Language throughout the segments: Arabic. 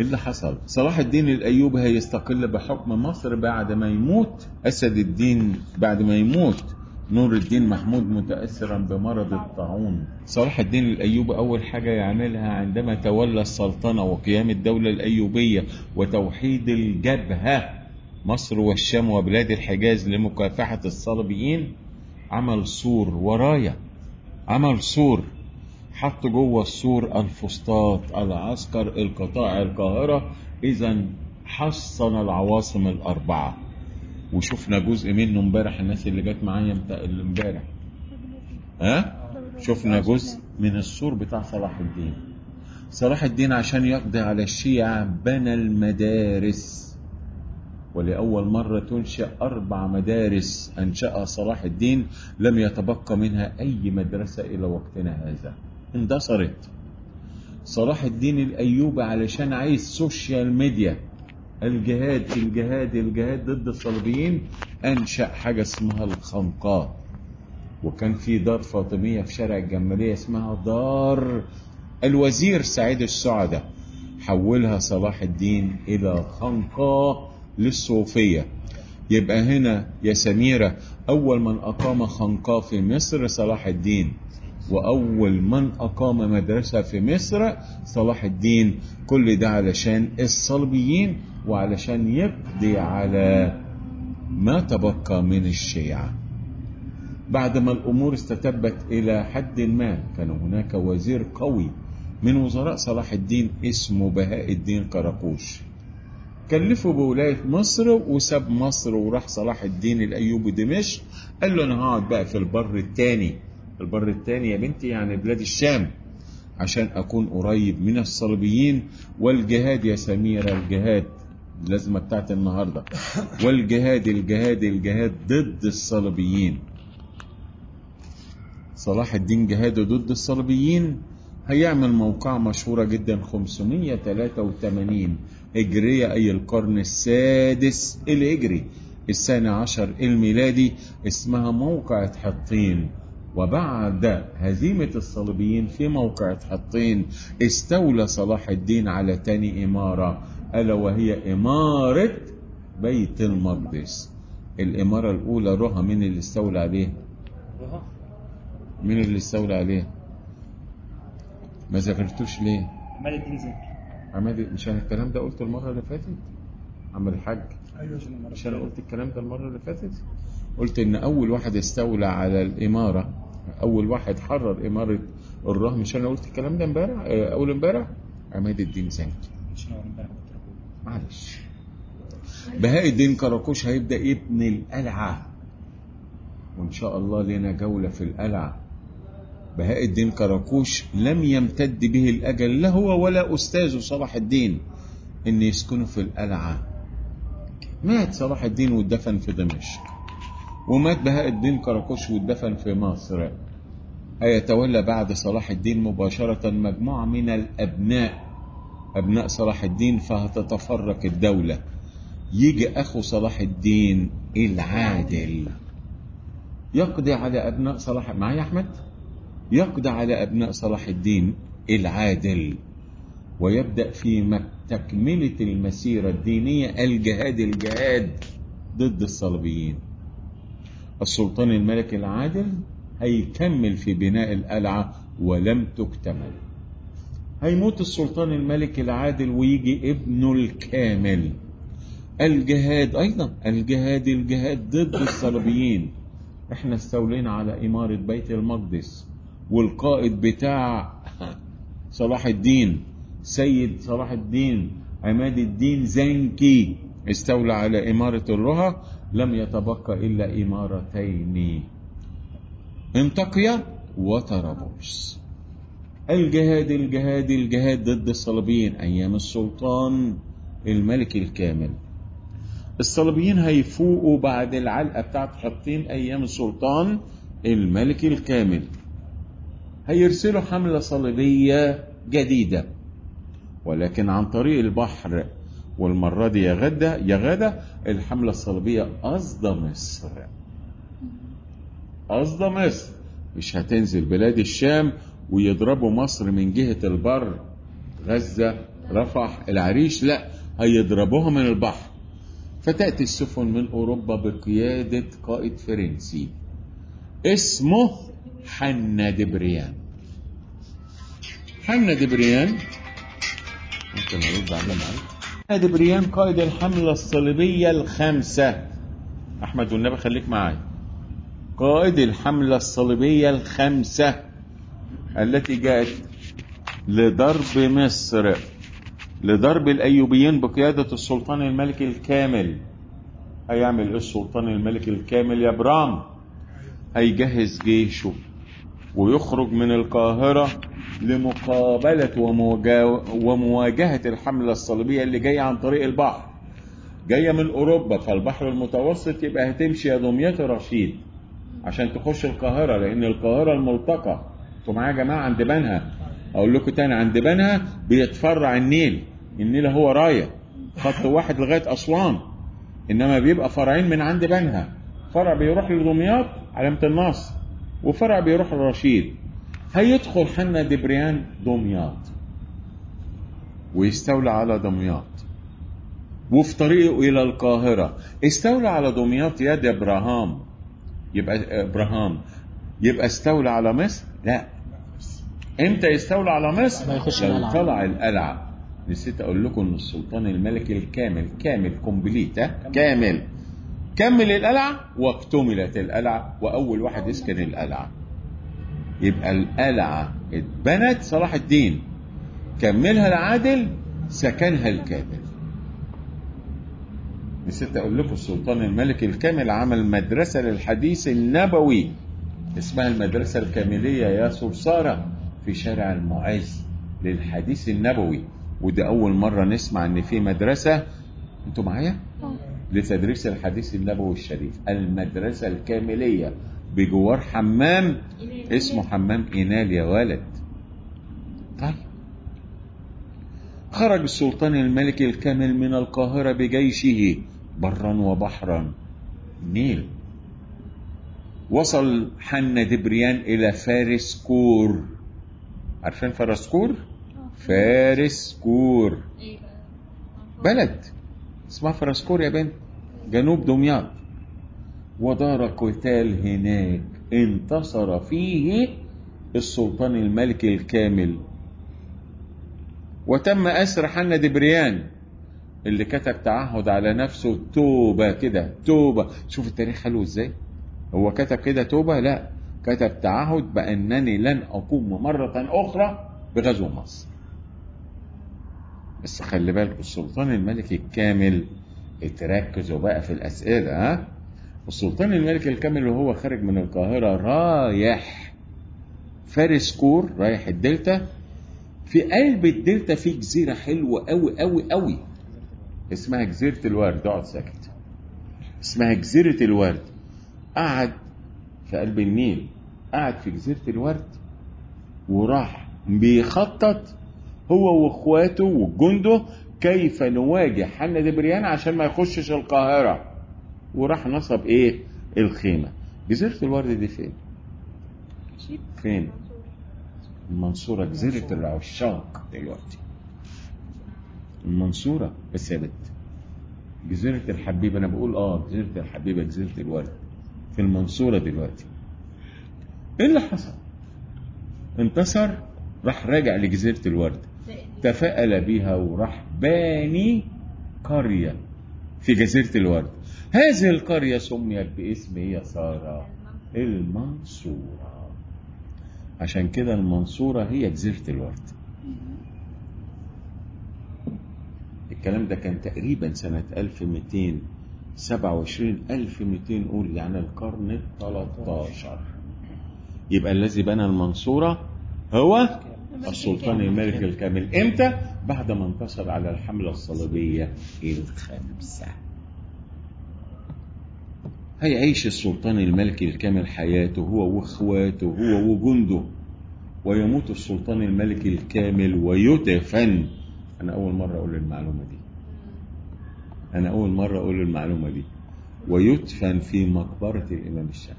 اللي حصل. صلاح الدين الأيوبي هيستقل بحكم مصر بعد ما يموت. أسد الدين بعد ما يموت. نور الدين محمود متاثرا بمرض الطاعون. صلاح الدين الأيوبي أول حاجة يعملها عندما تولى السلطنة وقيام الدولة الأيوبية وتوحيد الجبهة مصر والشام وبلاد الحجاز لمكافحة الصليبيين عمل سور ورايا. عمل سور. حط جوه السور الفسطاط العسكر القطاع القاهرة. إذا حصن العواصم الأربعة. وشفنا جزء منه امبارح الناس اللي جت معايا امبارح. ها؟ شفنا جزء من السور بتاع صلاح الدين. صلاح الدين عشان يقضي على الشيعة بنى المدارس. ولأول مرة تنشأ أربع مدارس أنشأها صلاح الدين. لم يتبقى منها أي مدرسة إلى وقتنا هذا. اندثرت. صلاح الدين الأيوبي علشان عايز social media الجهاد الجهاد الجهاد ضد الصليبيين أنشأ حاجة اسمها الخانقاه. وكان في دار فاطمية في شارع الجمالية اسمها دار الوزير سعيد السعداء. حولها صلاح الدين إلى خانقاه للصوفية. يبقى هنا يا سميرة أول من أقام خنقاء في مصر صلاح الدين. وأول من أقام مدرسة في مصر صلاح الدين. كل ده علشان الصليبيين وعلشان يقضي على ما تبقى من الشيعة. بعد ما الأمور استتبت إلى حد ما كان هناك وزير قوي من وزراء صلاح الدين اسمه بهاء الدين قراقوش كلفه بولاية مصر وساب مصر وراح صلاح الدين الأيوبي دمشق قال له أنا هقعد بقى في البر التاني. البر التاني يا بنتي يعني بلاد الشام عشان أكون قريب من الصليبيين. والجهاد يا سميرة الجهاد اللازمة بتاعت النهاردة. والجهاد الجهاد الجهاد ضد الصليبيين. صلاح الدين جهاده ضد الصليبيين. هيعمل موقعة مشهورة جدا 583 هجرية أي القرن السادس الهجري الثاني عشر الميلادي اسمها موقعة حطين. وبعد هزيمة الصليبيين في موقعة حطين استولى صلاح الدين على تاني إمارة ألا وهي إمارة بيت المقدس. الإمارة الأولى رها مين اللي استولى عليها مين اللي استولى عليها ما ذاكرتوش ليه؟ عماد الدين زكي. عماد مش أنا الكلام ده قلته المرة اللي فاتت؟ عم الحاج. أيوه مش أنا قلت الكلام ده المرة اللي فاتت؟ قلت إن أول واحد استولى على الإمارة أول واحد حرر إمارة الرهن. مش أنا قلت الكلام ده امبارح؟ آه، أول امبارح؟ عماد الدين بقول. معلش. بهاء الدين كراكوش هيبدأ يبني القلعة. وإن شاء الله لنا جولة في القلعة. بهاء الدين كراكوش لم يمتد به الأجل لا هو ولا استاذه صلاح الدين إن يسكنوا في القلعة. مات صلاح الدين واتدفن في دمشق. ومات بهاء الدين كراكوش واتدفن في مصر. هيتولى بعد صلاح الدين مباشرة مجموعة من الأبناء أبناء صلاح الدين فهتتفرق الدولة. يجي أخو صلاح الدين العادل. يقضي على أبناء صلاح معايا يا أحمد؟ يقضي على أبناء صلاح الدين العادل. ويبدأ في تكملة المسيرة الدينية الجهاد الجهاد ضد الصليبيين. السلطان الملك العادل هيكمل في بناء القلعة ولم تكتمل. هيموت السلطان الملك العادل ويجي ابنه الكامل. الجهاد أيضا الجهاد الجهاد ضد الصليبيين. إحنا استولينا على إمارة بيت المقدس والقائد بتاع صلاح الدين سيد صلاح الدين عماد الدين زنكي استولى على إمارة الرها لم يتبقى إلا إمارتين. انطاكيا وطرابلس الجهاد الجهاد الجهاد ضد الصليبيين أيام السلطان الملك الكامل. الصليبيين هيفوقوا بعد العلقة بتاعت حطين أيام السلطان الملك الكامل. هيرسلوا حملة صليبية جديدة ولكن عن طريق البحر والمرة دي يا غدا يا غدا الحملة الصليبية قصد مصر قصد مصر مش هتنزل بلاد الشام ويضربوا مصر من جهة البر. غزة رفح العريش لا هيضربوها من البحر. فتأتي السفن من أوروبا بقيادة قائد فرنسي. اسمه حنا دبريان حنا دبريان ممكن أرد على معاك دبريان قائد الحملة الصليبية الخامسة. أحمد والنبي خليك معايا قائد الحملة الصليبية الخامسة التي جاءت لضرب مصر. لضرب الأيوبيين بقيادة السلطان الملكي الكامل. هيعمل إيه السلطان الملكي الكامل يا برام هيجهز جيشه. ويخرج من القاهرة لمقابلة ومواجهة الحملة الصليبية اللي جاية عن طريق البحر. جاية من أوروبا فالبحر المتوسط يبقى هتمشي يا يا رشيد عشان تخش القاهرة لأن القاهرة الملتقى. أنتوا معايا يا جماعة عند بنها؟ أقول لكم تاني عند بنها بيتفرع النيل. النيل هو راية خط واحد لغاية أسوان. إنما بيبقى فرعين من عند بنها. فرع بيروح لدمياط علامة النصر وفرع بيروح لرشيد هيدخل حنا دبريان دمياط. ويستولى على دمياط. وفي طريقه إلى القاهرة. استولى على دمياط يد إبراهام. يبقى إبراهام. يبقى استولى على مصر؟ لا. إمتى يستولى على مصر؟ لو. طلع القلعة. نسيت أقول لكم إن السلطان الملكي الكامل كامل كومبليت؟ كامل. كمل القلعة واكتملت القلعة وأول واحد يسكن القلعة. يبقى القلعة اتبنت صلاح الدين كملها العادل سكنها الكامل. نسيت أقول لكم السلطان الملكي الكامل عمل مدرسة للحديث النبوي اسمها المدرسة الكاملية يا صرصارة في شارع المعز للحديث النبوي. ودي أول مرة نسمع إن في مدرسة. أنتوا معايا؟ لتدريس الحديث النبوي الشريف. المدرسة الكاملية بجوار حمام. اسمه حمام إنال يا ولد. طيب. خرج السلطان الملك الكامل من القاهرة بجيشه برا وبحرا. نيل. وصل حنا دبريان إلى فارس كور. عارفين فارس كور؟ فارس كور. بلد. اسمها فرسكور يا بنت. جنوب دمياط. ودار قتال هناك انتصر فيه السلطان الملكي الكامل. وتم أسر حنا دبريان اللي كتب تعهد على نفسه. توبة كده توبة. شوف التاريخ حلو إزاي. هو كتب كده توبة؟ لا. كتب تعهد بأنني لن أقوم مرة أخرى بغزو مصر. بس خلي بالكم السلطان الملكي الكامل اتركزوا بقى في الأسئلة ها؟ السلطان الملك الكامل وهو خارج من القاهرة رايح فارس كور رايح الدلتا. في قلب الدلتا في جزيرة حلوة قوي قوي قوي اسمها جزيرة الورد اقعد ساكت. اسمها جزيرة الورد. قعد في قلب النيل قعد في جزيرة الورد وراح بيخطط هو وإخواته وجنده كيف نواجه حنا دبريان عشان ما يخشش القاهرة؟ وراح نصب إيه؟ الخيمة. جزيرة الورد دي فين؟ فين؟ المنصورة جزيرة العشاق دلوقتي. المنصورة بنت جزيرة الحبيبة أنا بقول آه جزيرة الحبيبة جزيرة الورد في المنصورة دلوقتي. إيه اللي حصل؟ انتصر راح راجع لجزيرة الورد تفائل بها وراح باني قرية في جزيرة الورد. هذه القرية سميت باسم يا سارة المنصورة. عشان كده المنصورة هي جزيرة الورد. الكلام ده كان تقريبا سنة 1227 1200 قول يعني القرن ال 13 يبقى الذي بنى المنصورة هو السلطان الملك الكامل. إمتى؟ بعد ما انتصر على الحملة الصليبية الخامسة. هيعيش السلطان الملكي الكامل حياته هو وإخواته هو وجنده. ويموت السلطان الملكي الكامل ويدفن أنا أول مرة أقول المعلومة دي. أنا أول مرة أقول المعلومة دي. ويدفن في مقبرة الإمام الشافعي.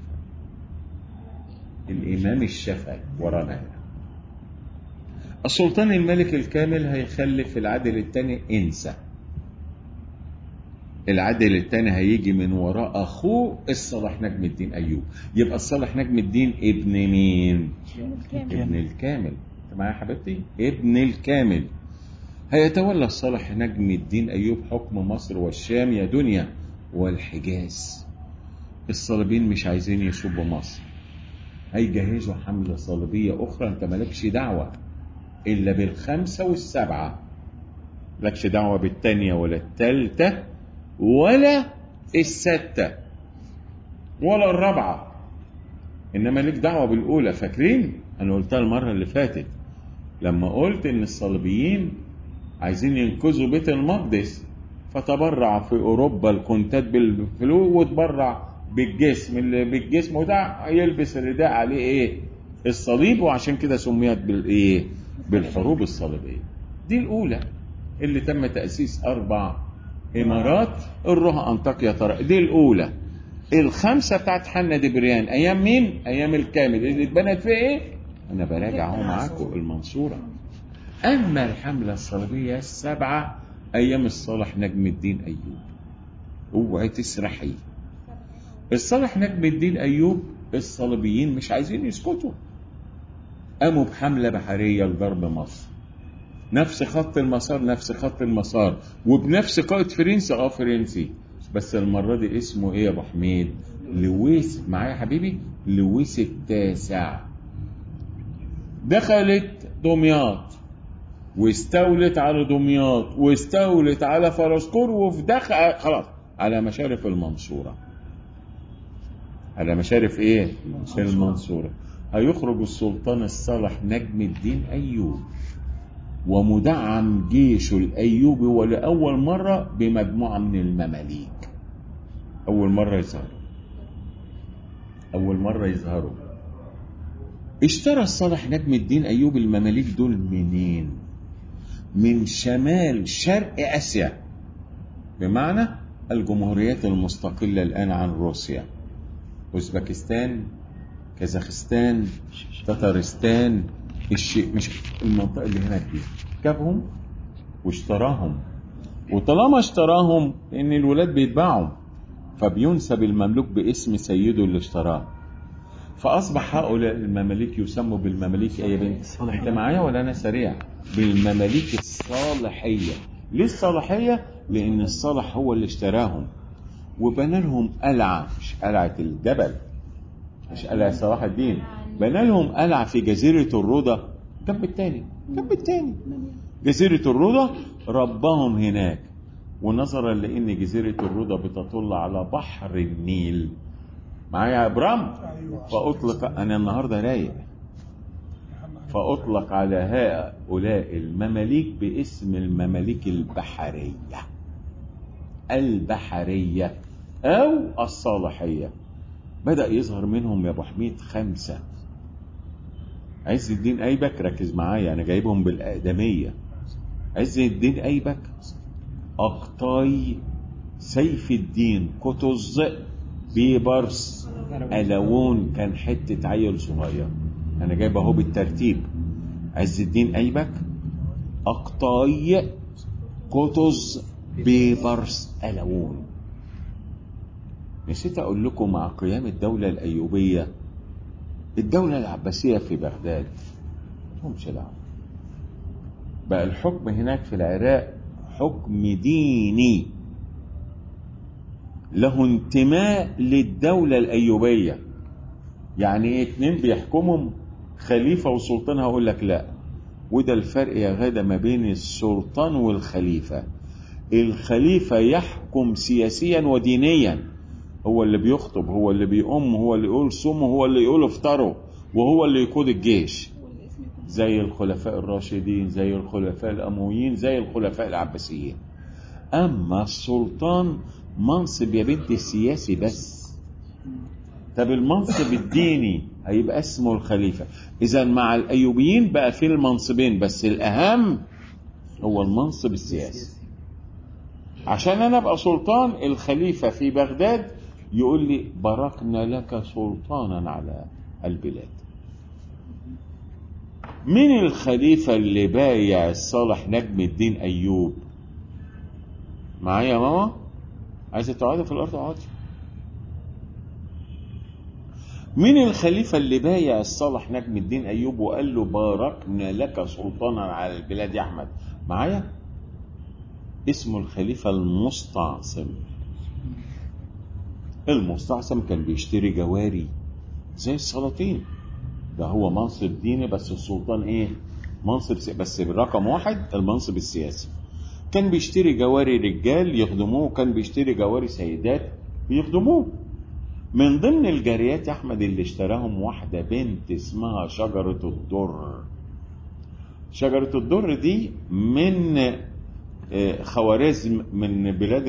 الإمام الشافعي ورانا هنا. السلطان الملك الكامل هيخلف العدل الثاني انسى. العدل الثاني هيجي من وراء اخوه الصالح نجم الدين ايوب. يبقى الصالح نجم الدين ابن مين؟ ابن الكامل. انت معايا يا حبيبتي؟ ابن الكامل. هيتولى الصالح نجم الدين ايوب حكم مصر والشام يا دنيا والحجاز. الصليبيين مش عايزين يصبوا مصر. هيجهزوا حملة صليبية أخرى أنت مالكش دعوة. إلا بالخمسة والسبعة. مالكش دعوة بالتانية ولا التالتة ولا الستة ولا الرابعة. إنما ليك دعوة بالأولى فاكرين؟ أنا قلتها المرة اللي فاتت. لما قلت إن الصليبيين عايزين ينقذوا بيت المقدس فتبرع في أوروبا الكونتات بالفلوس وتبرع بالجسم. اللي بالجسم وده يلبس الرداء عليه إيه؟ الصليب وعشان كده سميت بالإيه؟ بالحروب الصليبية. دي الأولى اللي تم تأسيس أربع إمارات الروح أنطاكيا طرق. دي الأولى. الخمسة بتاعت حنا دبريان أيام مين؟ أيام الكامل. اللي اتبنت في إيه؟ أنا براجع اهو معاكم المنصورة. أما الحملة الصليبية السبعه أيام الصالح نجم الدين أيوب. اوعي تسرحي الصالح نجم الدين أيوب الصليبيين مش عايزين يسكتوا. قاموا بحملة بحرية لضرب مصر. نفس خط المسار نفس خط المسار. وبنفس قائد فرنسي آه فرنسي. بس المرة دي اسمه إيه يا أبو حميد؟ لويس. معايا يا حبيبي؟ لويس التاسع. دخلت دمياط واستولت على دمياط واستولت على فرسكور وفي دخل خلاص. على مشارف المنصورة. على مشارف إيه؟ المنصورة. هيخرج السلطان الصالح نجم الدين أيوب ومدعم جيشه الايوبي ولأول مرة بمجموعة من المماليك. أول مرة يظهروا. أول مرة يظهروا. اشترى الصالح نجم الدين أيوب المماليك دول منين؟ من شمال شرق آسيا. بمعنى الجمهوريات المستقلة الآن عن روسيا. أوزبكستان كازاخستان تتارستان الشيء مش المنطقة اللي هناك دي. جابهم واشتراهم. وطالما اشتراهم ان الولاد بيتباعوا فبينسب المملوك باسم سيده اللي اشتراه. فأصبح هؤلاء المماليك يسموا بالمماليك يا بنت؟ أنت معايا ولا أنا سريع؟ بالمماليك الصالحية. ليه الصالحية؟ لأن الصالح هو اللي اشتراهم. وبنى لهم قلعة مش قلعة الجبل. مش قلعة صلاح الدين. بنى لهم قلعة في جزيرة الرودة جنب التاني جنب التاني. جزيرة الرودة رباهم هناك. ونظرا لأن جزيرة الرودة بتطل على بحر النيل. معايا يا إبرام فأطلق أنا النهاردة رايق. فأطلق على هؤلاء المماليك باسم المماليك البحرية. البحرية أو الصالحية بدأ يظهر منهم يا أبو حميد خمسة. عز الدين أيبك ركز معايا أنا جايبهم بالأقدمية. عز الدين أيبك. أقطاي سيف الدين قطز بيبرس قلاوون كان حتة عيل صغير. أنا جايب أهو بالترتيب. عز الدين أيبك. أقطاي قطز بيبرس قلاوون. نسيت أقول لكم مع قيام الدولة الأيوبية الدولة العباسية في بغداد مش دعوة بقى الحكم هناك في العراق حكم ديني له انتماء للدولة الأيوبية. يعني إيه اتنين بيحكمهم خليفة وسلطان هقول لك لا. وده الفرق يا غادة ما بين السلطان والخليفة. الخليفة يحكم سياسيا ودينيا. هو اللي بيخطب هو اللي بيقوم هو اللي يقول صوموا هو اللي يقول افطروا وهو اللي يقود الجيش. زي الخلفاء الراشدين زي الخلفاء الأمويين زي الخلفاء العباسيين. أما السلطان منصب يا بنت سياسي بس. طب المنصب الديني هيبقى اسمه الخليفة. إذا مع الأيوبيين بقى في المنصبين بس الأهم هو المنصب السياسي. عشان أنا أبقى سلطان الخليفة في بغداد يقول لي باركنا لك سلطانا على البلاد. مين الخليفة اللي بايع صالح نجم الدين أيوب؟ معايا يا ماما؟ عايزة تقعدي في الأرض؟ اقعدي. مين الخليفة اللي بايع صالح نجم الدين أيوب وقال له باركنا لك سلطانا على البلاد يا أحمد؟ معايا؟ اسمه الخليفة المستعصم. المستعصم كان بيشتري جواري زي السلاطين. ده هو منصب ديني بس السلطان إيه؟ منصب. بس رقم واحد المنصب السياسي. كان بيشتري جواري رجال يخدموه كان بيشتري جواري سيدات يخدموه. من ضمن الجاريات يا أحمد اللي اشتراهم واحدة بنت اسمها شجرة الدر. شجرة الدر دي من آه، خوارزم من بلاد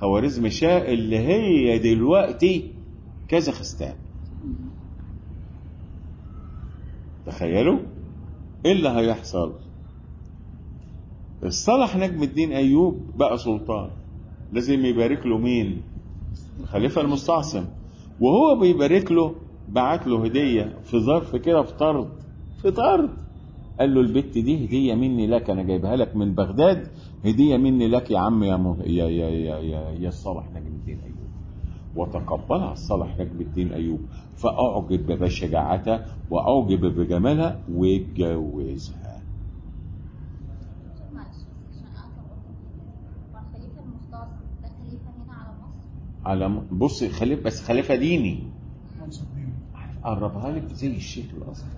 خوارزم شاه اللي هي دلوقتي كازاخستان. تخيلوا؟ إيه اللي هيحصل؟ الصالح نجم الدين أيوب بقى سلطان. لازم يبارك له مين؟ الخليفة المستعصم. وهو بيبارك له بعت له هدية في ظرف كده في طرد. في طرد. قال له البت دي هدية مني لك أنا جايبها لك من بغداد. هدية مني لك يا عم يا مه... يا يا يا يا, يا الصالح نجم الدين أيوب. وتقبلها الصالح نجم الدين أيوب. فأعجب بشجاعتها وأعجب بجمالها واتجوزها. خليفة على بص خليفه بس خليفة ديني. قربها لك زي الشيخ الأزهر.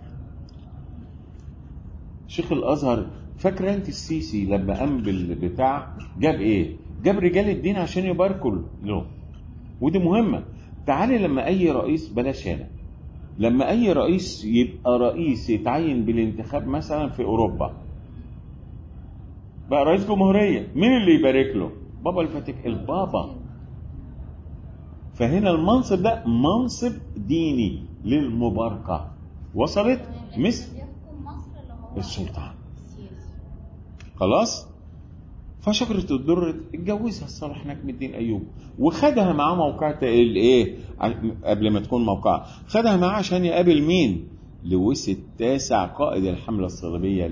شيخ الأزهر فاكره انت السيسي لما قام بالبتاع؟ جاب إيه؟ جاب رجال الدين عشان يباركوا له. ودي مهمة. تعالي لما أي رئيس بلاش هنا. لما أي رئيس يبقى رئيس يتعين بالانتخاب مثلا في أوروبا. بقى رئيس جمهورية. مين اللي يبارك له؟ بابا الفاتيك. البابا. فهنا المنصب ده منصب ديني للمباركة. وصلت؟ مثل السلطان. خلاص؟ فشجرة الدر اتجوزها صالح نجم الدين أيوب. وخدها معاه موقعة الإيه قبل ما تكون موقعة خدها معاه عشان يقابل مين؟ لويس التاسع قائد الحملة الصليبية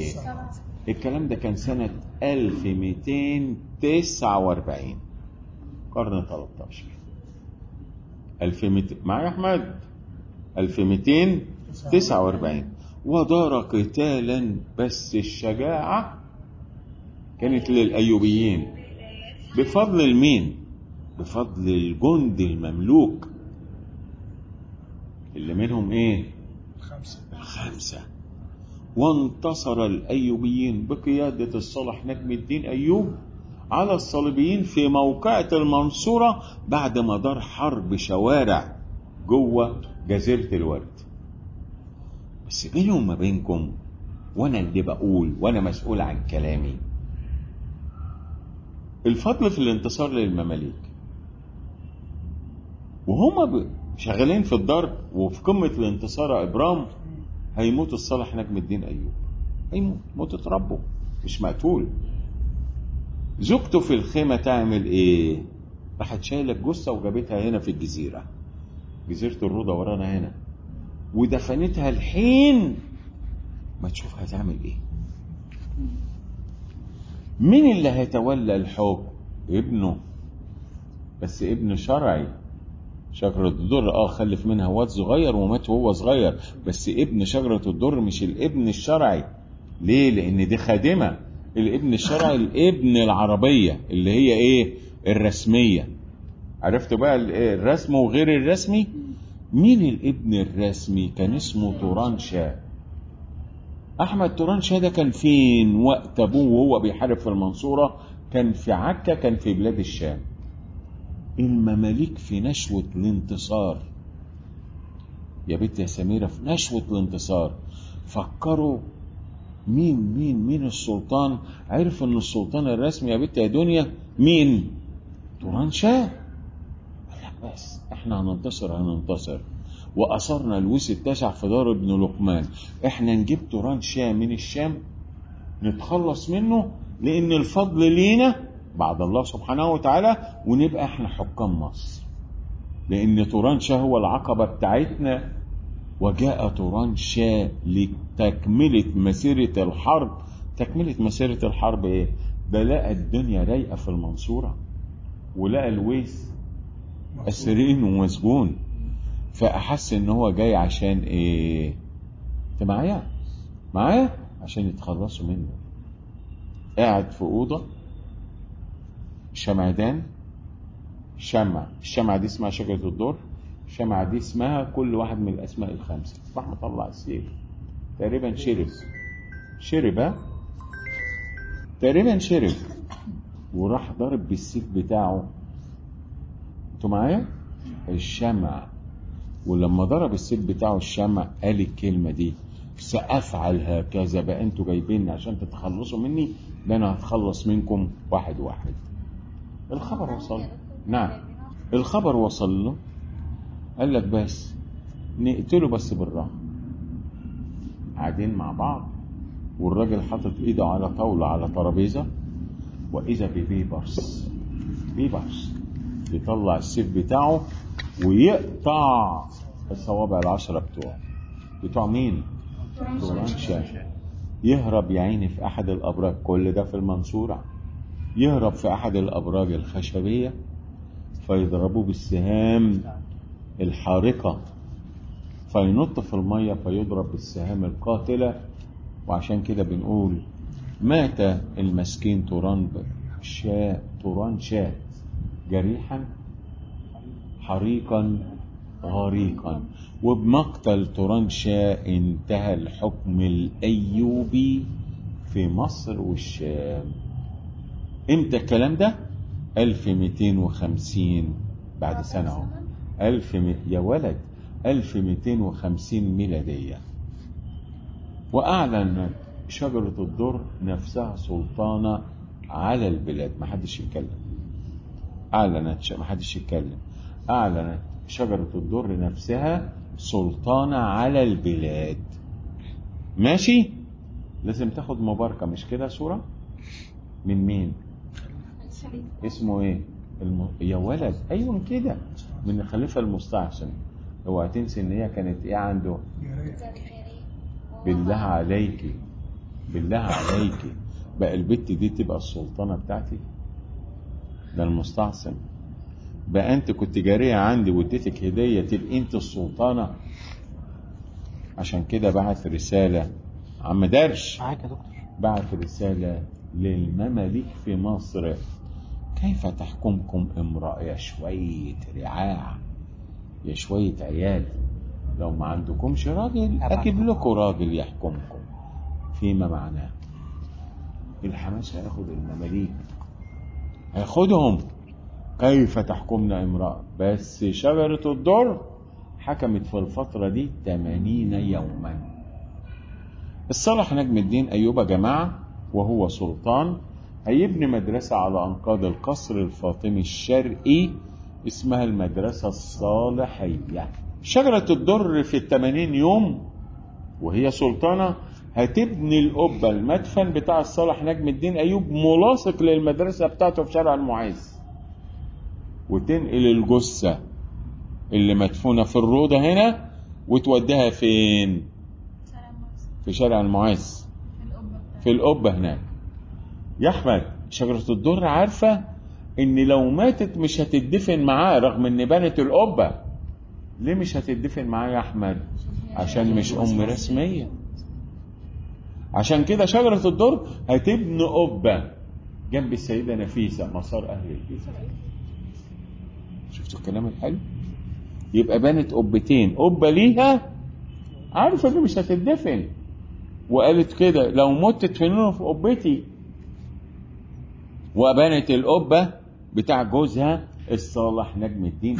سبعة الكلام ده كان سنة 1249 قرن 13 1200 معايا يا أحمد؟ 1249 ودار قتالا بس الشجاعة كانت للأيوبيين. بفضل المين؟ بفضل الجند المملوك. اللي منهم إيه؟ الخمسة الخمسة وانتصر الأيوبيين بقيادة الصالح نجم الدين أيوب على الصليبيين في موقعة المنصورة بعد ما دار حرب شوارع جوه جزيرة الورد. بس بيني وما بينكم وأنا اللي بقول وأنا مسؤول عن كلامي. الفضل في الانتصار للمماليك. وهما ب- شغالين في الضرب وفي قمة الانتصار إبرام هيموت الصالح نجم الدين أيوب. هيموت موتة ربه مش مقتول. زوجته في الخيمة تعمل إيه؟ راحت شايلة الجثة وجابتها هنا في الجزيرة. جزيرة الروضة ورانا هنا. ودفنتها الحين ما تشوف هتعمل إيه. مين اللي هيتولى الحكم؟ ابنه بس ابن شرعي شجرة الدر آه خلف منها واد صغير ومات وهو صغير بس ابن شجرة الدر مش الابن الشرعي ليه؟ لأن دي خادمة الابن الشرعي الابن العربية اللي هي إيه؟ الرسمية عرفت بقى إيه الرسم وغير الرسمي؟ مين الابن الرسمي؟ كان اسمه توران شاه أحمد توران شاه ده كان فين وقت أبوه وهو بيحارب في المنصورة. كان في عكا كان في بلاد الشام. المماليك في نشوة الانتصار. يا بنت يا سميرة في نشوة الانتصار. فكروا مين مين مين السلطان؟ عرف إن السلطان الرسمي يا بنت يا دنيا مين؟ توران شاه. قال لك بس إحنا هننتصر هننتصر. واثرنا لويس التاسع في دار ابن لقمان. إحنا نجيب توران شاه من الشام نتخلص منه لأن الفضل لينا بعد الله سبحانه وتعالى ونبقى إحنا حكام مصر. لأن توران شاه هو العقبة بتاعتنا. وجاء توران شاه تكملة مسيرة الحرب. تكملة مسيرة الحرب إيه؟ ده لقى الدنيا رايقة في المنصورة ولقى الويس أسرين ومسجون. فأحس إن هو جاي عشان إيه؟ أنت معايا؟ معايا؟ عشان يتخلصوا منه. قاعد في أوضة شمعدان شمع. الشمعة دي اسمها شجرة الدر. الشمعة دي اسمها كل واحد من الأسماء الخمسة. راح مطلع السيف. تقريبا شرب شرب ها؟ تقريبا شرب. وراح ضرب بالسيف بتاعه. أنتوا معايا؟ الشمع ولما ضرب السيف بتاعه الشمع قال الكلمة دي سأفعل هكذا بقى أنتوا جايبيني عشان تتخلصوا مني ده أنا هتخلص منكم واحد واحد. الخبر وصل. نعم. الخبر وصل له. قال لك بس نقتله بس بالراحة. قاعدين مع بعض والراجل حاطط ايده على طاولة على ترابيزة وإذا ببيبرس بيبرس. يطلع السيف بتاعه ويقطع الصوابع العشرة بتوعه بتوع. مين؟ تورانشا يهرب يا عيني في أحد الأبراج. كل ده في المنصورة. يهرب في أحد الأبراج الخشبية فيضربوه بالسهام الحارقة. فينط في المية فيضرب بالسهام القاتلة. وعشان كده بنقول مات المسكين توران شاء توران شاء جريحا حريقا غريقا وبمقتل توران شاء انتهى الحكم الأيوبي في مصر والشام. إمتى الكلام ده؟ 1250 بعد سنة أهو. 1000 م- يا ولد 1250 ميلادية. وأعلنت شجرة الدر نفسها سلطانة على البلاد. ما حدش يتكلم. أعلنت ش- ما حدش يتكلم. أعلنت شجرة الدر نفسها سلطانة على البلاد. ماشي؟ لازم تاخد مباركة مش كده صورة من مين؟ اسمه إيه؟ الم... يا ولد. أيوه كده. من الخليفة المستعصم. أوعى تنسي إن هي كانت إيه عنده؟ بالله عليكي بالله عليكي بقى البت دي تبقى السلطانة بتاعتي؟ ده المستعصم. بقى انت كنت جارية عندي واديتك هدية تبقى انت السلطانة. عشان كده بعت رسالة. عم درش. معاك يا دكتور. بعت رسالة للمماليك في مصر. كيف تحكمكم امرأة؟ يا شوية رعاع. يا شوية عيال. لو ما عندكمش راجل أجيب لكم راجل يحكمكم. فيما معناه؟ الحماس هياخد المماليك. هياخدهم. كيف تحكمنا امرأة؟ بس شجرة الدر حكمت في الفترة دي 80 يوما. الصالح نجم الدين أيوب يا جماعة وهو سلطان هيبني مدرسة على أنقاض القصر الفاطمي الشرقي اسمها المدرسة الصالحية. شجرة الدر في الثمانين يوم وهي سلطانة هتبني القبة المدفن بتاع الصالح نجم الدين أيوب ملاصق للمدرسة بتاعته في شارع المعز. وتنقل الجثة اللي مدفونة في الروضة هنا وتوديها فين؟ في شارع المعز. في القبة. هناك. يا أحمد شجرة الدر عارفة إن لو ماتت مش هتدفن معاه رغم إن بنت القبة. ليه مش هتدفن معاه يا أحمد؟ عشان مش أم رسمية. عشان كده شجرة الدر هتبني قبة جنب السيدة نفيسة مسار أهل البيت. شفتوا الكلام الحلو. يبقى بنت قبتين. قبة ليها؟ عارفة إن مش هتدفن. وقالت كده لو مت تدفنوني في قبتي. وبنت القبة بتاع جوزها الصالح نجم الدين.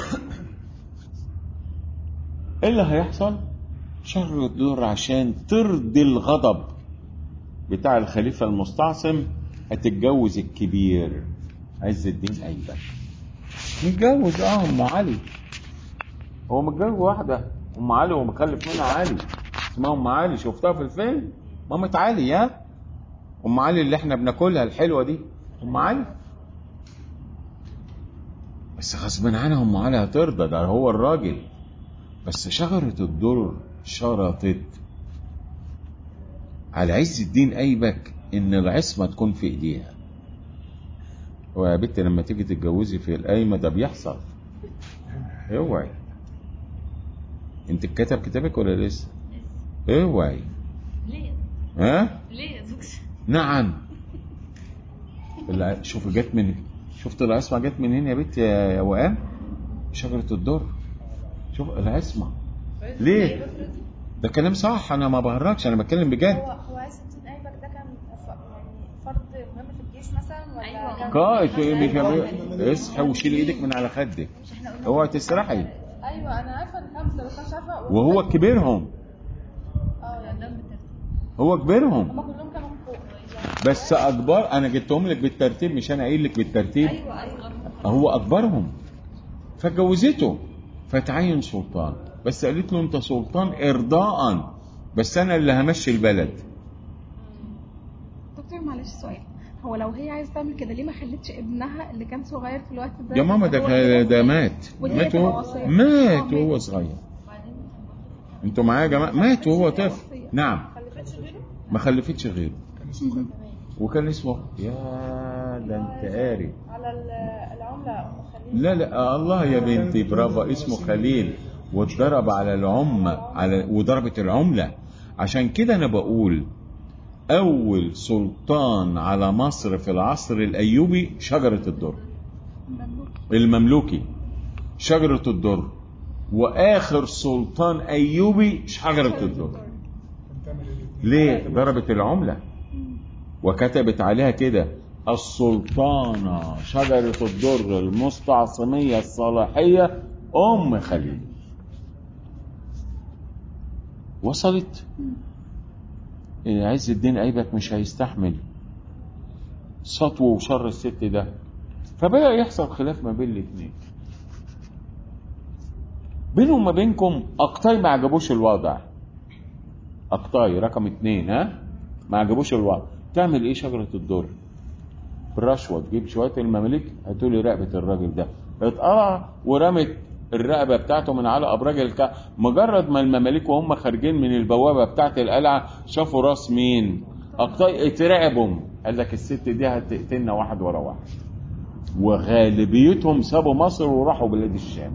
إيه اللي هيحصل؟ شر الدور عشان ترضي الغضب بتاع الخليفة المستعصم هتتجوز الكبير. عز الدين أيبك. متجوز. آه أم علي. هو متجوز واحدة. أم علي ومخلف منها علي. اسمها أم علي. شفتها في الفيلم؟ مامة علي يا أم علي اللي إحنا بناكلها الحلوة دي. أم علي. بس غصب عنها أم علي هترضى. ده هو الراجل. بس شجرة الدر شرطت. على عز الدين أيبك إن العصمة تكون في ايديها ويا بنت لما تيجي تتجوزي في القايمة ده بيحصل. اوعي. انت كتب كتابك ولا لسه؟ اوعي. ليه؟ ها؟ ليه يا دكتور؟ نعم. شوف جت من شفت العصمة جت من هنا يا بنت يا يا وئام شجرة الدر. شوف العصمة. ليه؟ ده كلام صح أنا ما بهرجش أنا بتكلم بجد. هو هو عايز الدين ايبك ده كان ف- يعني فرد مهم في الجيش مثلا ولا أيوة. مش اصحى وشيل إيدك من على خدك اوعى تسرحي. أيوه أنا عارفة الخمسه بس أنا مش عارفة وهو كبيرهم. آه يعني هو كبيرهم. هم كلهم كانوا فوق. بس أكبر أنا جبتهم لك بالترتيب مش أنا قايل لك بالترتيب. أيوه أيوه. هو أكبرهم. فاتجوزته فتعين سلطان. بس قالت له أنت سلطان ارضاء. بس أنا اللي همشي البلد. دكتور معلش سؤال. هو لو هي عايزة تعمل كده ليه ما خلتش ابنها اللي كان صغير في الوقت ده يا ماما ده ده مات. مات وهو. مات آه، وهو. صغير. أنتوا معايا يا جماعة؟ مات وهو طفل. نعم. خلفتش غيره؟ ما خلفتش غيره. كان اسمه خالد. وكان اسمه يا ده انت قاري. على ال- العملة أم خليل. لا لا آه الله يا بنتي برافو. اسمه خليل. واتضرب على العمة على وضربت العملة. عشان كده أنا بقول أول سلطان على مصر في العصر الأيوبي شجرة الدر. المملوكي. شجرة الدر. وآخر سلطان أيوبي شجرة الدر. ليه؟ ضربت العملة. وكتبت عليها كده. السلطانة شجرة الدر المستعصمية الصلاحية أم خليل. وصلت؟ عز الدين أيبك مش هيستحمل سطو وشر الست ده. فبدأ يحصل خلاف ما بين الاثنين بينه وما بينكم أقطاي ما عجبوش الوضع. أقطاي رقم اتنين ها؟ ما عجبوش الوضع. تعمل إيه شجرة الدر؟ بالرشوة تجيب شوية المماليك هاتوا لي رقبة الراجل ده. اتقطع ورمت الرقبة بتاعته من على أبراج الكعبة مجرد ما المماليك وهم خارجين من البوابة بتاعت القلعة شافوا راس مين؟ أقطاي اترعبوا قال لك الست دي هتقتلنا واحد ورا واحد. وغالبيتهم سابوا مصر وراحوا بلاد الشام.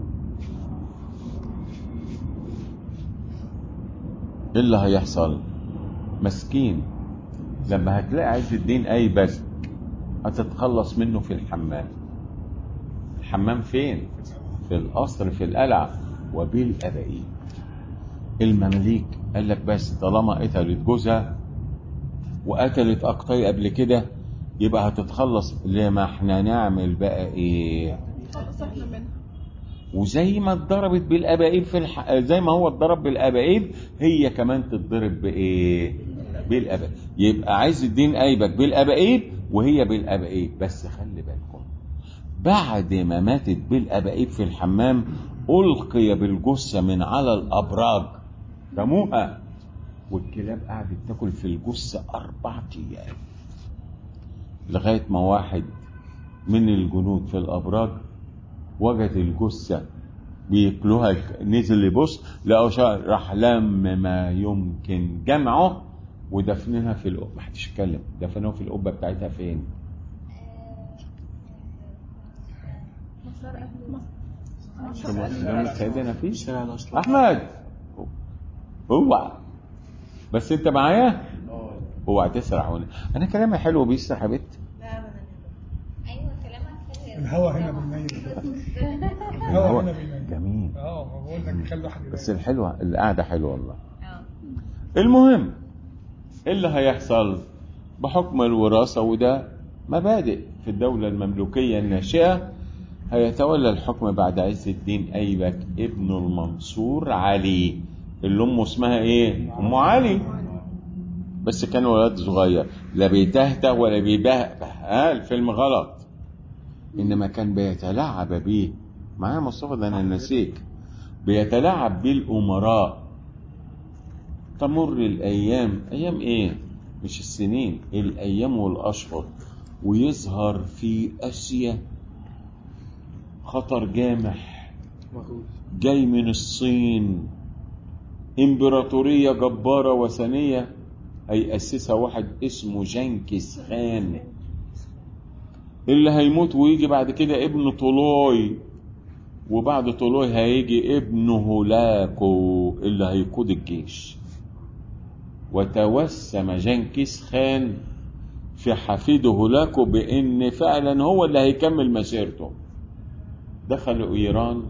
إيه اللي هيحصل؟ مسكين. لما هتلاقي عز الدين ايبك هتتخلص منه في الحمام. الحمام فين؟ في القصر في القلعة وبالأبائيل المماليك قال لك بس طالما قتلت جوزها وقتلت أقطاي قبل كده يبقى هتتخلص لما إحنا نعمل بقى إيه؟ وزي ما اتضربت بالابائيب في الح... زي ما هو اتضرب بالابائيب هي كمان تتضرب بإيه؟ بالابائيب يبقى عز الدين ايبك بالابائيب وهي بالابائيب بس خلي بالكم بعد ما ماتت بالأبائيب في الحمام ألقي بالجثة من على الأبراج. رموها والكلاب قعدت تاكل في الجثة أربع أيام. لغاية ما واحد من الجنود في الأبراج وجد الجثة بياكلوها. نزل يبص لقوا شا- راح لم ما يمكن جمعه ودفنها في القبة ما حدش يتكلم دفنوها في القبة بتاعتها فين؟ فيه أحمد. اوعى بس أنت معايا؟ اوعى تسرح هنا. أنا كلامي حلو بيسرح يا بت. أيوه كلامك حلو. الهوا هنا بالميل الهوا. هنا بالميل جميل. آه بقول لك خلي واحد بس. الحلوة القعدة حلوة والله. آه. المهم إيه اللي هيحصل بحكم الوراثة وده مبادئ في الدولة المملوكية الناشئة هيتولى الحكم بعد عز الدين أيبك ابن المنصور علي. اللي أمه اسمها إيه؟ أم علي. بس كان ولد صغير. لا بيتهته ولا بيبهبه ها الفيلم غلط. إنما كان بيتلاعب بيه. معايا مصطفى؟ ده أنا نسيك. بيتلاعب بيه الأمراء. تمر الأيام. أيام إيه؟ مش السنين الأيام والأشهر. ويظهر في آسيا خطر جامح. جاي من الصين. إمبراطورية جبارة وثنية. هيأسسها واحد اسمه جنكيز خان. اللي هيموت ويجي بعد كده ابن طولوي. وبعد طولوي هيجي ابنه هولاكو اللي هيقود الجيش. وتوسم جنكيز خان في حفيده هولاكو بإن فعلا هو اللي هيكمل مسيرته. دخلوا إيران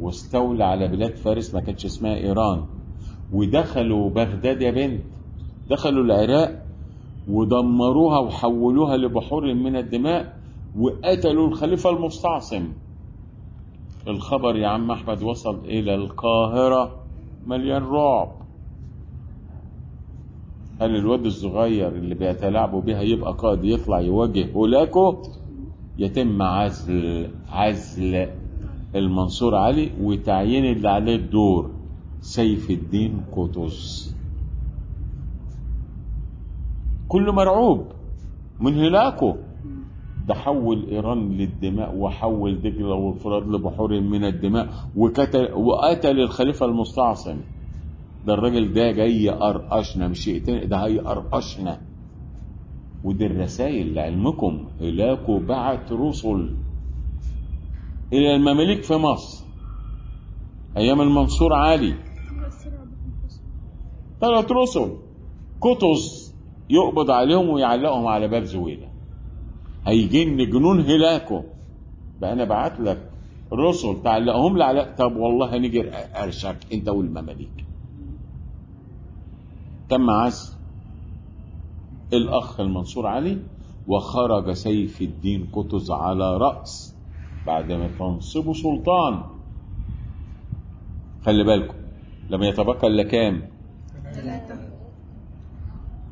واستولى على بلاد فارس ما كانتش اسمها إيران. ودخلوا بغداد يا بنت. دخلوا العراق ودمروها وحولوها لبحور من الدماء وقتلوا الخليفة المستعصم. الخبر يا عم أحمد وصل إلى القاهرة مليان رعب. هل الواد الصغير اللي بيتلاعبوا بيها يبقى قائد يطلع يواجه هولاكو يتم عزل عزل المنصور علي وتعيين اللي عليه الدور سيف الدين قطز. كله مرعوب من هلاكه. ده حول إيران للدماء وحول دجلة والفرات لبحور من الدماء وقتل وقتل الخليفة المستعصم. ده الراجل ده جاي يقرقشنا مش يقتل ده هيقرقشنا. ودي الرسائل لعلمكم. هلاكو بعت رسل. إلى المماليك في مصر. أيام المنصور علي ثلاث رسل قطز يقبض عليهم ويعلقهم على باب زويلة. هيجن جنون هلاكه. بقى أنا بعت لك رسل تعلقهم لي على طب والله هنيجي ارشك أنت والمماليك. تم عزل الأخ المنصور علي وخرج سيف الدين قطز على رأس بعد ما تنصبه سلطان. خلي بالكم لما يتبقى إلا كام؟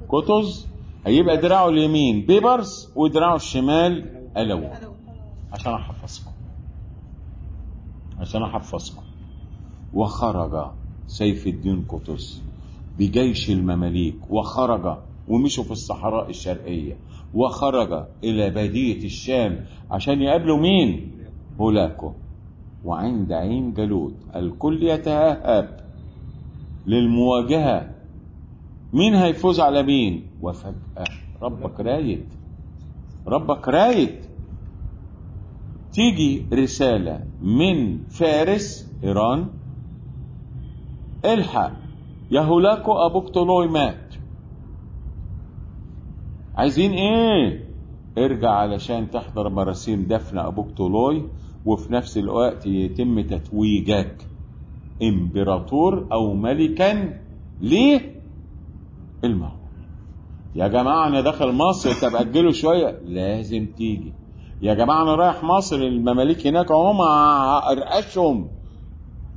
قطز. هيبقى دراعه اليمين بيبرس ودراعه الشمال ألو. عشان أحفظكم. عشان أحفظكم. وخرج سيف الدين قطز بجيش المماليك وخرج ومشوا في الصحراء الشرقية وخرج إلى بادية الشام عشان يقابلوا مين؟ هولاكو وعند عين جالوت الكل يتهاب للمواجهة. مين هيفوز على مين؟ وفجأة ربك رايد. ربك رايد. تيجي رسالة من فارس إيران. الحق. يا هولاكو أبوك طلوي مات. عايزين إيه؟ ارجع علشان تحضر مراسيم دفن أبوك طولوي وفي نفس الوقت يتم تتويجك إمبراطور أو ملكا ليه المغول يا جماعة أنا داخل مصر طب أجلوا شوية؟ لازم تيجي. يا جماعة أنا رايح مصر المماليك هناك هم هقرقشهم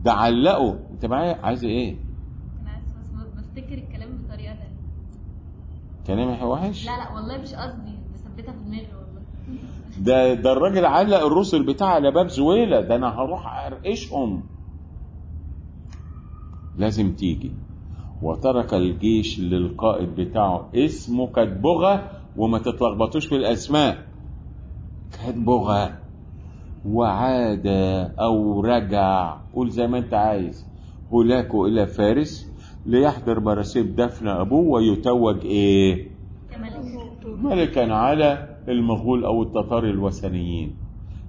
ده علقوا. أنت معايا؟ عايز إيه؟ بس بفتكر الكلام بطريقة تانية. كلامي وحش؟ لا لا والله مش قصدي بثبتها في دماغي. ده ده الراجل علق الرسل بتاعه على باب زويلة. ده أنا هروح أرقشهم لازم تيجي. وترك الجيش للقائد بتاعه. اسمه كتبغة وما تتلخبطوش في الأسماء. كتبغة وعاد أو رجع. قول زي ما أنت عايز. هولاكو إلى فارس ليحضر مراسيم دفن أبوه ويتوج؟ كملك ملكا على المغول أو التتار الوثنيين.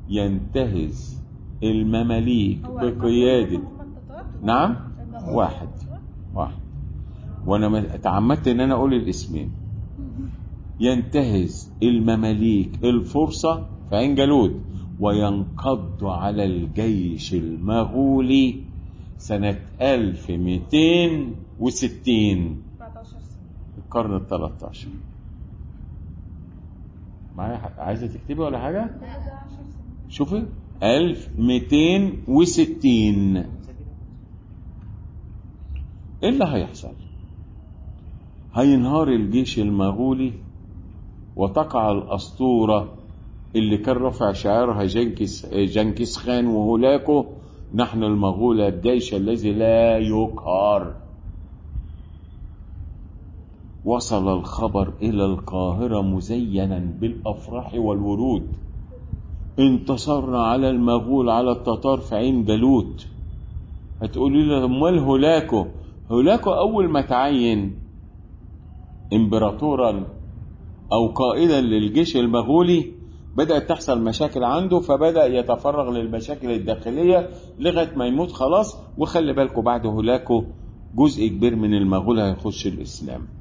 ينتهز المماليك بقيادة؟ نعم. واحد. واحد. وأنا ما- تعمدت إن أنا أقول الاسمين. ينتهز المماليك الفرصة في عين جالوت وينقض على الجيش المغولي سنة 1260 14 سنة. القرن ال 13 معايا عايزة تكتبي ولا حاجة؟ ده 10 سنين شوفي 1260 إيه اللي هيحصل؟ هينهار الجيش المغولي وتقع الأسطورة اللي كان رفع شعارها جنكيز, جنكيز خان وهولاكو. نحن المغول الجيش الذي لا يقهر. وصل الخبر إلى القاهرة مزينا بالأفراح والورود. انتصرنا على المغول على التتار في عين جالوت. هتقولي لي أمال هولاكو؟ هولاكو أول ما تعين امبراطورا أو قائدا للجيش المغولي بدأت تحصل مشاكل عنده فبدأ يتفرغ للمشاكل الداخلية لغاية ما يموت خلاص. وخلي بالكم بعد هلاكه جزء كبير من المغول هيخش الإسلام.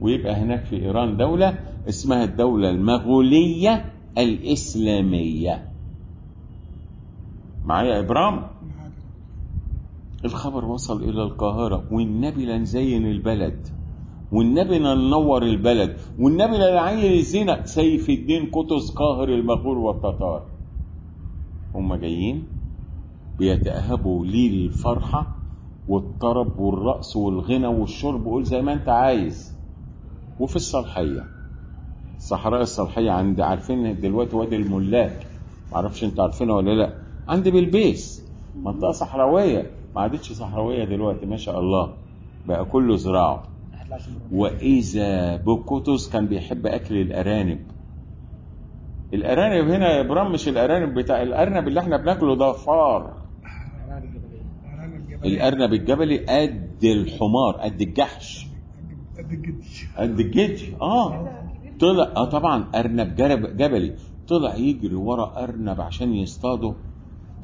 ويبقى هناك في إيران دولة اسمها الدولة المغولية الإسلامية. معايا يا إبرام؟ الخبر وصل إلى القاهرة. والنبي لا نزين البلد. والنبي لا ننور البلد. والنبي لا نعين الزنا. سيف الدين قطز قاهر المغول والتتار. هم جايين بيتأهبوا ليه الفرحة والطرب والرقص والغنى والشرب. قول زي ما أنت عايز. وفي الصالحية. صحراء الصالحية عند عارفين دلوقتي وادي الملاك. معرفش أنتوا عارفينها ولا لا. عند بلبيس. منطقة صحراوية. ما عادتش صحراوية دلوقتي ما شاء الله. بقى كله زراعة. وإذا بقطز كان بيحب أكل الأرانب. الأرانب هنا يا إبرام مش الأرانب بتاع الأرنب اللي إحنا بناكله ده فار. الأرنب الجبلي قد الحمار قد الجحش. قد الجدي قد الجدي آه. طلع آه طبعا جرب جبلي. طلع يجري ورا أرنب عشان يصطاده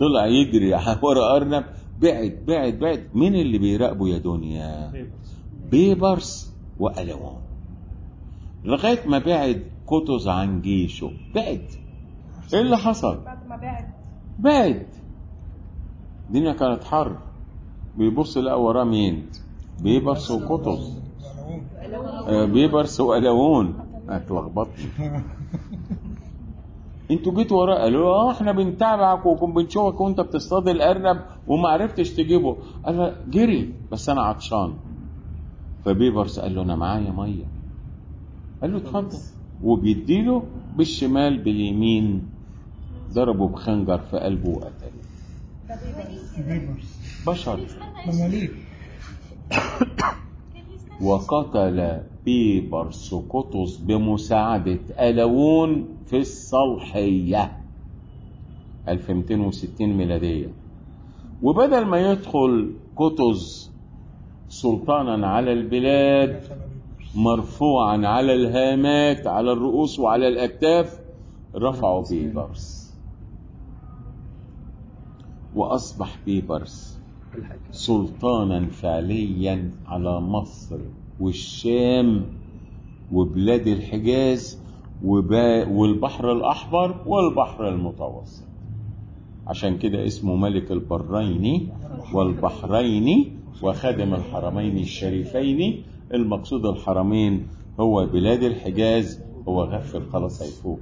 طلع يجري ورا أرنب. بعد بعد بعد. مين اللي بيراقبه يا دنيا؟ بيبرس. وألوان. لغاية ما بعد قطز عن جيشه بعد. إيه اللي حصل؟ بعد ما بعد. بعد. الدنيا كانت حر. بيبص لقى وراه مين؟ بيبرس وقطز بيبرس وقلاوون اتلخبطني أنتوا جيتوا وراه قالوا له آه إحنا بنتابعك وكنا بنشوفك وانت بتصطاد الأرنب وما عرفتش تجيبه. قال له جري بس أنا عطشان. فبيبرس قال له أنا معايا مية. قال له اتفضل. وبيديله بالشمال باليمين. ضربه بخنجر في قلبه وقتله. بيبرس بشر مماليك وقتل بيبرس قطز بمساعدة ألوون في الصلحية. 1260 ميلادية. وبدل ما يدخل قطز سلطانا على البلاد مرفوعا على الهامات على الرؤوس وعلى الأكتاف رفعوا بيبرس. وأصبح بيبرس سلطانا فعليا على مصر. والشام وبلاد الحجاز والبحر الأحمر والبحر المتوسط. عشان كده اسمه ملك البرين والبحرين وخادم الحرمين الشريفين. المقصود الحرمين هو بلاد الحجاز هو غفل خلاص هيفوق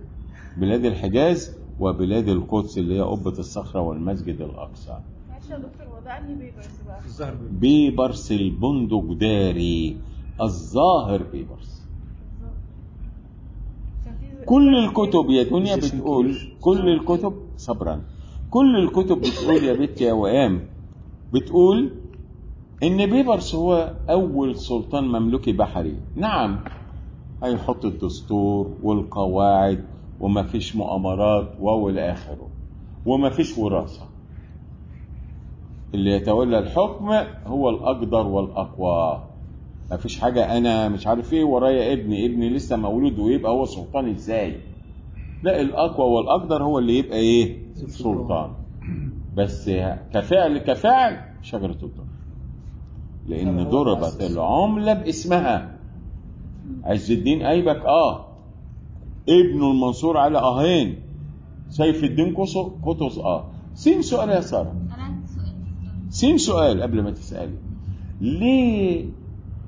بلاد الحجاز وبلاد القدس اللي هي قبة الصخرة والمسجد الأقصى. معلش يا دكتور انهي بيبرس بقى. بيبرس. البندقداري الظاهر بيبرس كل الكتب يا دنيا بتقول كل الكتب صبرا. كل الكتب بتقول يا بنت يا وئام بتقول إن بيبرس هو أول سلطان مملوكي بحري. نعم هيحط الدستور والقواعد وما فيش مؤامرات والى اخره وما فيش وراثة. اللي يتولى الحكم هو الأقدر والأقوى. ما فيش حاجة أنا مش عارف إيه ورايا ابني ابني لسه مولود ويبقى هو سلطان إزاي؟ لا الأقوى والأقدر هو اللي يبقى إيه؟ سلطان. بس كفعل كفعل شجرة الدر لأن ضربت العملة باسمها. عز الدين ايبك آه. ابنه المنصور على أهين. سيف الدين قص- قطز آه. سين سؤال يا سؤال. سين سؤال قبل ما تسألي. ليه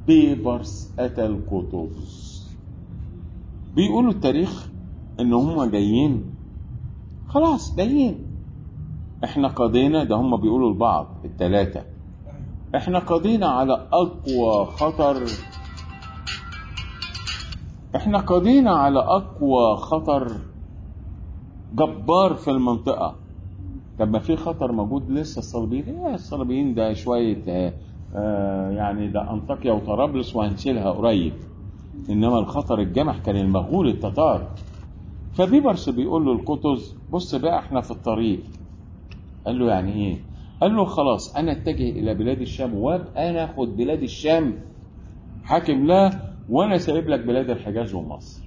بيبرس قتل قطز بيقولوا التاريخ إن هم جايين. خلاص جايين. إحنا قضينا ده هم بيقولوا لبعض التلاتة. إحنا قضينا على أقوى خطر. إحنا قضينا على أقوى خطر جبار في المنطقة. طب ما في خطر موجود لسه الصليبيين؟ إيه الصليبيين ده شوية آه آه يعني ده أنطاكيا وطرابلس وهنشيلها قريب. إنما الخطر الجامح كان المغول التتار. فبيبرس بيقول لقطز بص بقى إحنا في الطريق. قال له يعني إيه؟ قال له خلاص أنا أتجه إلى بلاد الشام وأبقى أنا أخد بلاد الشام. حاكم لها وأنا سايب لك بلاد الحجاز ومصر.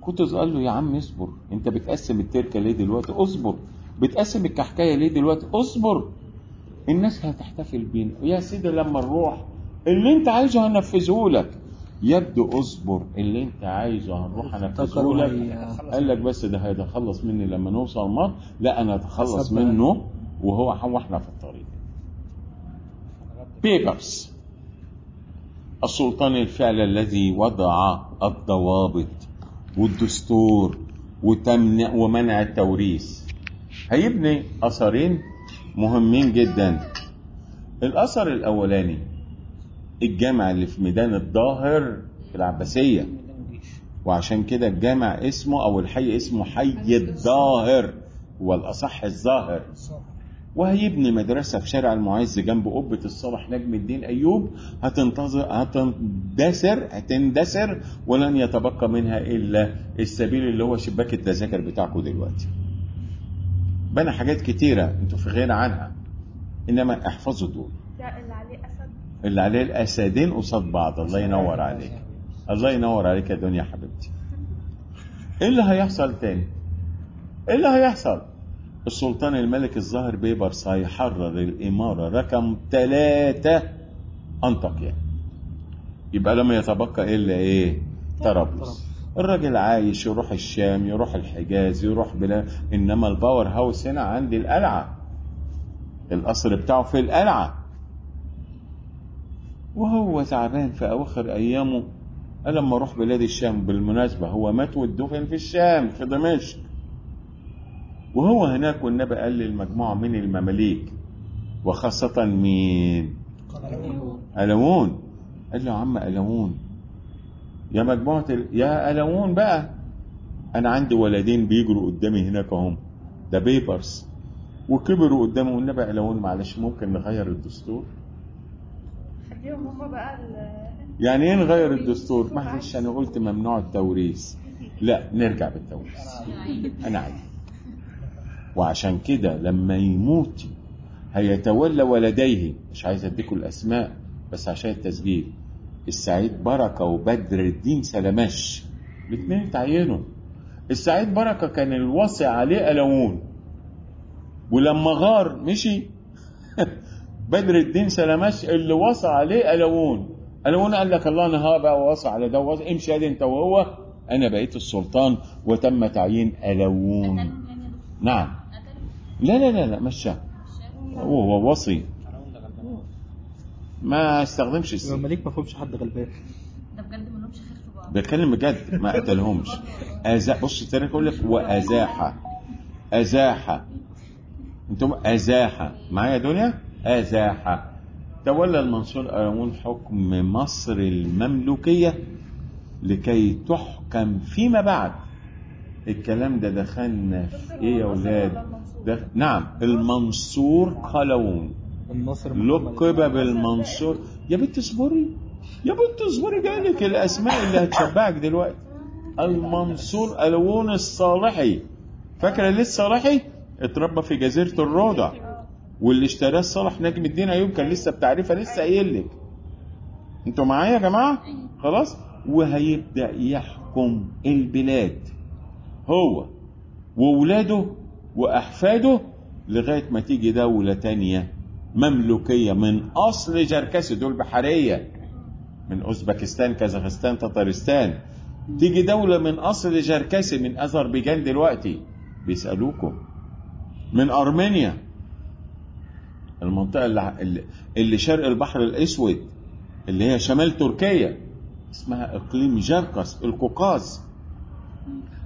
قطز قال له يا عم اصبر أنت بتقسم التركة ليه دلوقتي؟ اصبر. بتقسم الكحكاية ليه دلوقتي؟ اصبر. الناس هتحتفل بينا. يا سيدي لما نروح اللي انت عايزه هنفذه لك. يبدو اصبر اللي انت عايزه هنروح هنفذه لك. قال لك بس ده هيتخلص مني لما نوصل مصر لا أنا اتخلص منه وهو هو إحنا في الطريق. بيبرز السلطان الفعل الذي وضع الضوابط والدستور وتمنع ومنع التوريث. هيبني أثرين مهمين جدا. الأثر الأولاني الجامع اللي في ميدان الظاهر في العباسية. وعشان كده الجامع اسمه أو الحي اسمه حي الظاهر. والأصح الظاهر. وهيبني مدرسة في شارع المعز جنب قبة الصالح نجم الدين أيوب. هتنتظر هتندثر هتندثر ولن يتبقى منها إلا السبيل اللي هو شباك التذاكر بتاعكم دلوقتي. بنى حاجات كتيرة أنتوا في غنى عنها. إنما احفظوا دول. اللي عليه أسد. اللي عليه الأسدين قصاد بعض. الله ينور عليك. الله ينور عليك يا دنيا حبيبتي. إيه اللي هيحصل تاني؟ إيه اللي هيحصل؟ السلطان الملك الظاهر بيبرس هيحرر الإمارة رقم ثلاثة أنطاكيا. يبقى لما يتبقى إلا إيه؟ طرابلس. الراجل عايش يروح الشام يروح الحجاز يروح بلاد إنما ال power house هنا عندي القلعة. القصر بتاعه في القلعة. وهو تعبان في أواخر أيامه. قال لما أروح بلاد الشام بالمناسبة هو مات واتدفن في الشام في دمشق. وهو هناك والنبي قال للمجموعة من المماليك وخاصة مين؟ ألوون قال له يا عم ألوون يا مجموعة. يا ألوون بقى. أنا عندي ولدين بيجروا قدامي هناك هم ده بيبرز وكبروا قدامي والنبي ألوون معلش ممكن نغير الدستور؟ خليهم هما بقى ال- يعني إيه نغير الدستور؟ معلش أنا قلت ممنوع التوريث. لا نرجع بالتوريث. أنا عايز وعشان كده لما يموت هيتولى ولديه. مش عايز اديكم الأسماء بس عشان التسجيل. السعيد بركة وبدر الدين سلماش الاثنين اتعينوا السعيد بركة كان الوصي عليه الوون ولما غار مشي. بدر الدين سلماش اللي وصى عليه الوون الوون قال لك الله أنا هبقى وصى على ده وصى امشي يا أنت وهو. أنا بقيت السلطان وتم تعيين قتلهم يعني؟ نعم. لا لا لا لا مشى. هو وصي. ما استخدمش السيف المماليك ما فيهمش حد غلبان ده بجد ما لهمش خير في بعض. بتكلم بجد ما قتلهمش. أزا بص التاريخ يقول لك وازاح ازاح أنتم ازاح معايا يا دنيا؟ ازاح تولى المنصور أرامون حكم مصر المملوكية لكي تحكم فيما بعد. الكلام ده دخلنا في إيه يا ولاد ده نعم المنصور قلاوون الناصر لقب بالمنصور. يا بنت اصبري. يا بنت اصبري جايلك الأسماء اللي هتشبعك دلوقتي. المنصور ألوون الصالحي. فاكرة ليه الصالحي؟ اتربى في جزيرة الروضة. واللي اشتراه صالح نجم الدين أيوب كان لسه بتعريفة لسه قايل لك. أنتوا معايا يا جماعة؟ خلاص؟ وهيبدأ يحكم البلاد. هو وولاده وأحفاده لغاية ما تيجي دولة تانية. مملوكية من أصل جركسي دول بحرية. من أوزبكستان كازاخستان تتارستان تيجي دولة من أصل جركسي من أذربيجان دلوقتي بيسألوكم. من أرمينيا. المنطقة اللي, اللي شرق البحر الأسود اللي هي شمال تركيا. اسمها إقليم جركس القوقاز.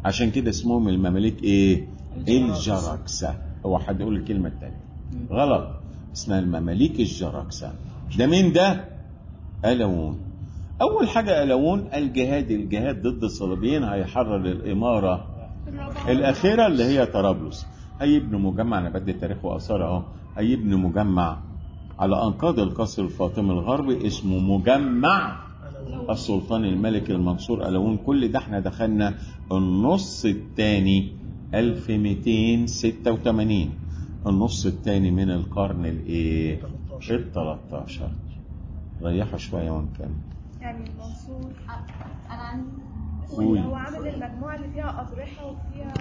عشان كده اسمهم المماليك إيه؟ الجراكسة هو حد يقول الكلمة التانية. غلط. اسمها المماليك الجراكسة ده مين ده؟ ألوون أول حاجة ألوون الجهاد الجهاد ضد الصليبيين هيحرر الإمارة الأخيرة اللي هي طرابلس. هيبنوا مجمع أنا بدي تاريخ وآثار أهو. هيبنوا مجمع على أنقاض القصر الفاطمي الغربي اسمه مجمع السلطان الملك المنصور ألوون كل ده إحنا دخلنا النص الثاني 1286 النص الثاني من القرن الايه؟ ال 13 ريحوا شوية ونكمل يعني المنصور أنا عندي. هو عامل المجموعة اللي فيها أضرحة وفيها